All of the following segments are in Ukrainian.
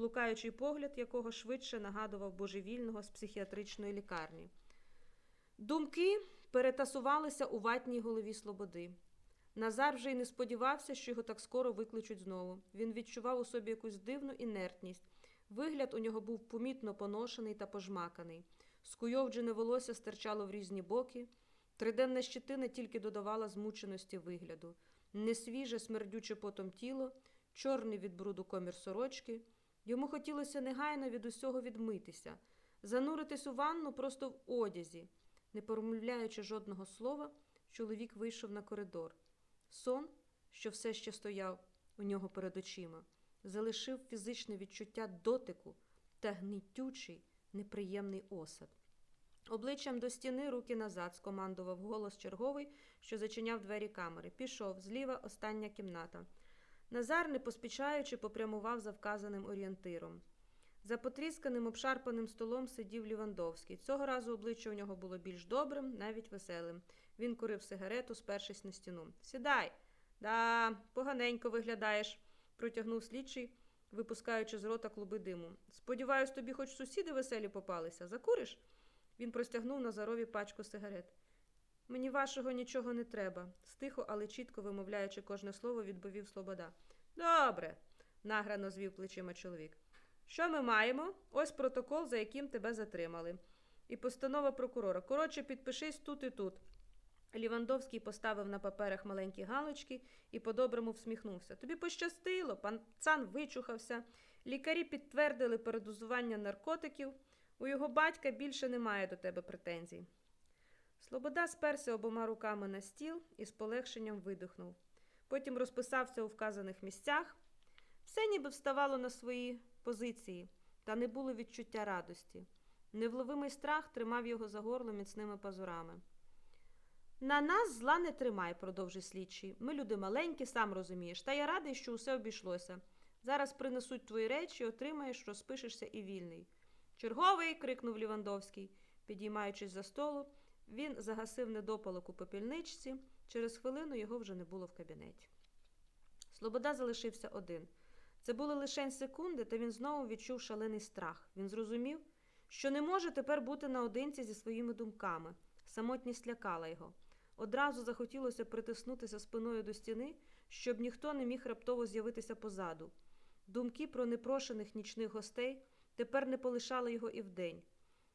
блукаючий погляд якого швидше нагадував божевільного з психіатричної лікарні. Думки перетасувалися у ватній голові Слободи. Назар вже й не сподівався, що його так скоро викличуть знову. Він відчував у собі якусь дивну інертність. Вигляд у нього був помітно поношений та пожмаканий. Скуйовджене волосся стирчало в різні боки. Триденна щетина тільки додавала змученості вигляду. Несвіже, смердюче потом тіло, чорний від бруду комір сорочки. Йому хотілося негайно від усього відмитися, зануритись у ванну просто в одязі. Не промовляючи жодного слова, чоловік вийшов на коридор. Сон, що все ще стояв у нього перед очима, залишив фізичне відчуття дотику та гнітючий, неприємний осад. Обличчям до стіни, руки назад, скомандував голос черговий, що зачиняв двері камери. Пішов, зліва остання кімната. Назар, не поспішаючи, попрямував за вказаним орієнтиром. За потрісканим обшарпаним столом сидів Лівандовський. Цього разу обличчя у нього було більш добрим, навіть веселим. Він курив сигарету, спершись на стіну. Сідай. Да, поганенько виглядаєш, протягнув слідчий, випускаючи з рота клуби диму. Сподіваюсь, тобі хоч сусіди веселі попалися. Закуриш? Він простягнув Назарові пачку сигарет. Мені вашого нічого не треба, стихо, але чітко вимовляючи кожне слово, відповів Слобода. Добре, награно звів плечима чоловік. Що ми маємо? Ось протокол, за яким тебе затримали. І постанова прокурора. Коротше, підпишись тут і тут. Лівандовський поставив на паперах маленькі галочки і по-доброму всміхнувся. Тобі пощастило, пан цан вичухався. Лікарі підтвердили передозування наркотиків. У його батька більше немає до тебе претензій. Слобода сперся обома руками на стіл і з полегшенням видихнув. Потім розписався у вказаних місцях. Все ніби вставало на свої позиції, та не було відчуття радості. Невловимий страх тримав його за горло міцними пазурами. На нас зла не тримай, продовжив слідчий. Ми люди маленькі, сам розумієш, та я радий, що усе обійшлося. Зараз принесуть твої речі, отримаєш, розпишешся і вільний. Черговий. крикнув Лівандовський, підіймаючись за столу. Він загасив недопалок у попільничці. Через хвилину його вже не було в кабінеті. Слобода залишився один. Це були лише секунди, та він знову відчув шалений страх. Він зрозумів, що не може тепер бути наодинці зі своїми думками. Самотність лякала його. Одразу захотілося притиснутися спиною до стіни, щоб ніхто не міг раптово з'явитися позаду. Думки про непрошених нічних гостей тепер не полишали його і вдень.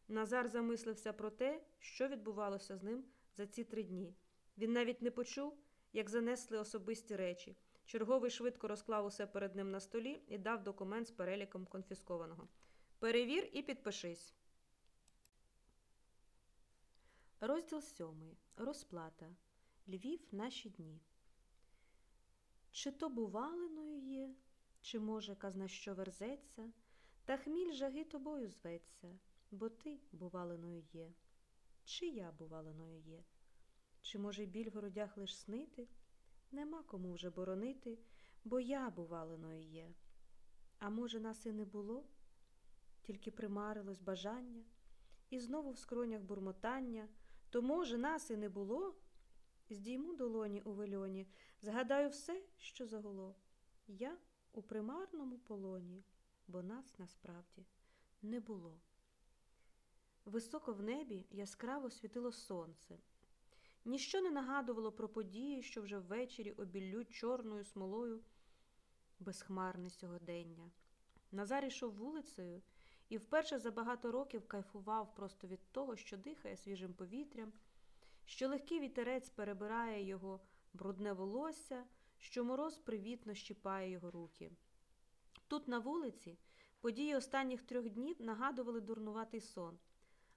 Назар замислився про те, що відбувалося з ним за ці три дні. Він навіть не почув, як занесли особисті речі. Черговий швидко розклав усе перед ним на столі і дав документ з переліком конфіскованого. Перевір і підпишись. Розділ сьомий. Розплата. Львів наші дні. Чи то бувалиною є, чи, може, казна що верзеться, та хміль жаги тобою зветься, бо ти бувалиною є. Чи я бувалиною є? Чи, може, біль в грудях лиш снити? Нема кому вже боронити, бо я бувалиною є. А може, нас і не було, тільки примарилось бажання, і знову в скронях бурмотання, то, може, нас і не було. Здійму долоні у вельоні, згадаю все, що загуло. Я у примарному полоні, бо нас насправді не було. Високо в небі яскраво світило сонце. Ніщо не нагадувало про події, що вже ввечері обіллють чорною смолою безхмарне сьогодення. Назар йшов вулицею і вперше за багато років кайфував просто від того, що дихає свіжим повітрям, що легкий вітерець перебирає його брудне волосся, що мороз привітно щіпає його руки. Тут, на вулиці, події останніх трьох днів нагадували дурнуватий сон.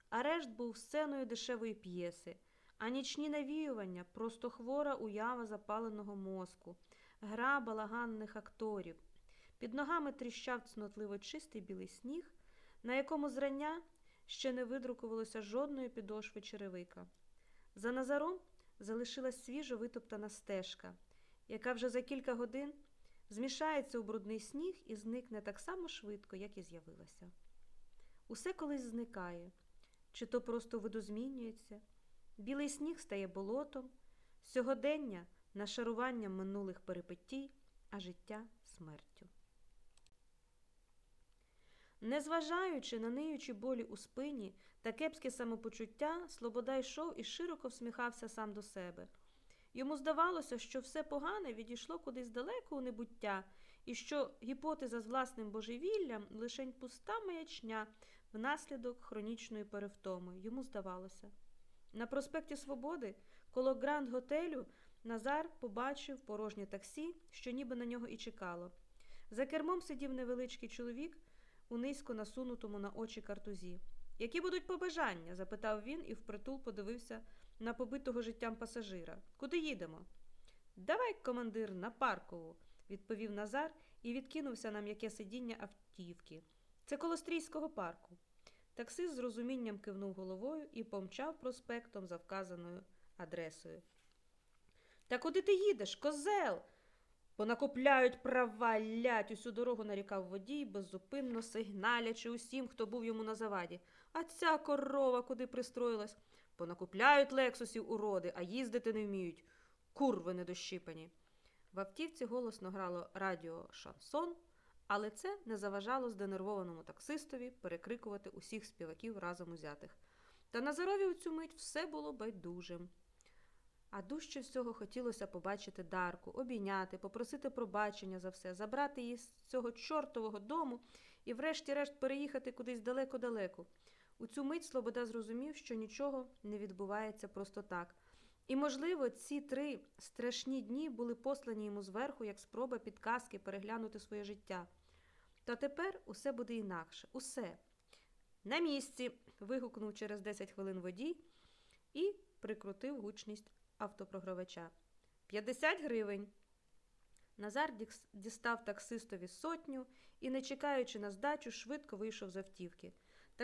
Арешт був сценою дешевої п'єси, а нічні навіювання просто хвора уява запаленого мозку, гра балаганних акторів. Під ногами тріщав цнотливо чистий білий сніг, на якому зрання ще не видрукувалося жодної підошви черевика. За Назаром залишилась свіжо витоптана стежка, яка вже за кілька годин змішається у брудний сніг і зникне так само швидко, як і з'явилася. Усе колись зникає, чи то просто видозмінюється, білий сніг стає болотом, сьогодення нашаруванням минулих перипетій, а життя смертю. Незважаючи на ниючі болі у спині та кепське самопочуття, Слобода йшов і широко всміхався сам до себе. Йому здавалося, що все погане відійшло кудись далеко у небуття, і що гіпотеза з власним божевіллям лишень пуста маячня внаслідок хронічної перевтоми. Йому здавалося. На проспекті Свободи, коло Гранд Готелю, Назар побачив порожнє таксі, що ніби на нього і чекало. За кермом сидів невеличкий чоловік у низько насунутому на очі картузі. Які будуть побажання? запитав він і впритул подивився на побитого життям пасажира. Куди їдемо? Давай, командир, на паркову, відповів Назар і відкинувся на м'яке сидіння автівки. Це коло стрійського парку. Таксист з розумінням кивнув головою і помчав проспектом за вказаною адресою. Та куди ти їдеш, козел? Понакопляють права, лять, усю дорогу нарікав водій, беззупинно сигналячи усім, хто був йому на заваді. А ця корова куди пристроїлась? Понакупляють лексусів уроди, а їздити не вміють. Курви недощипані. В автівці голосно грало радіо шансон, але це не заважало зденервованому таксистові перекрикувати усіх співаків разом узятих. Та Назарові у цю мить все було байдужим. А дужче всього хотілося побачити Дарку, обійняти, попросити пробачення за все, забрати її з цього чортового дому і врешті-решт переїхати кудись далеко-далеко. У цю мить Слобода зрозумів, що нічого не відбувається просто так. І, можливо, ці три страшні дні були послані йому зверху як спроба підказки переглянути своє життя. Та тепер усе буде інакше. Усе. На місці. вигукнув через 10 хвилин водій і прикрутив гучність автопрогравача. 50 гривень. Назар дістав таксистові сотню і, не чекаючи на здачу, швидко вийшов з автівки.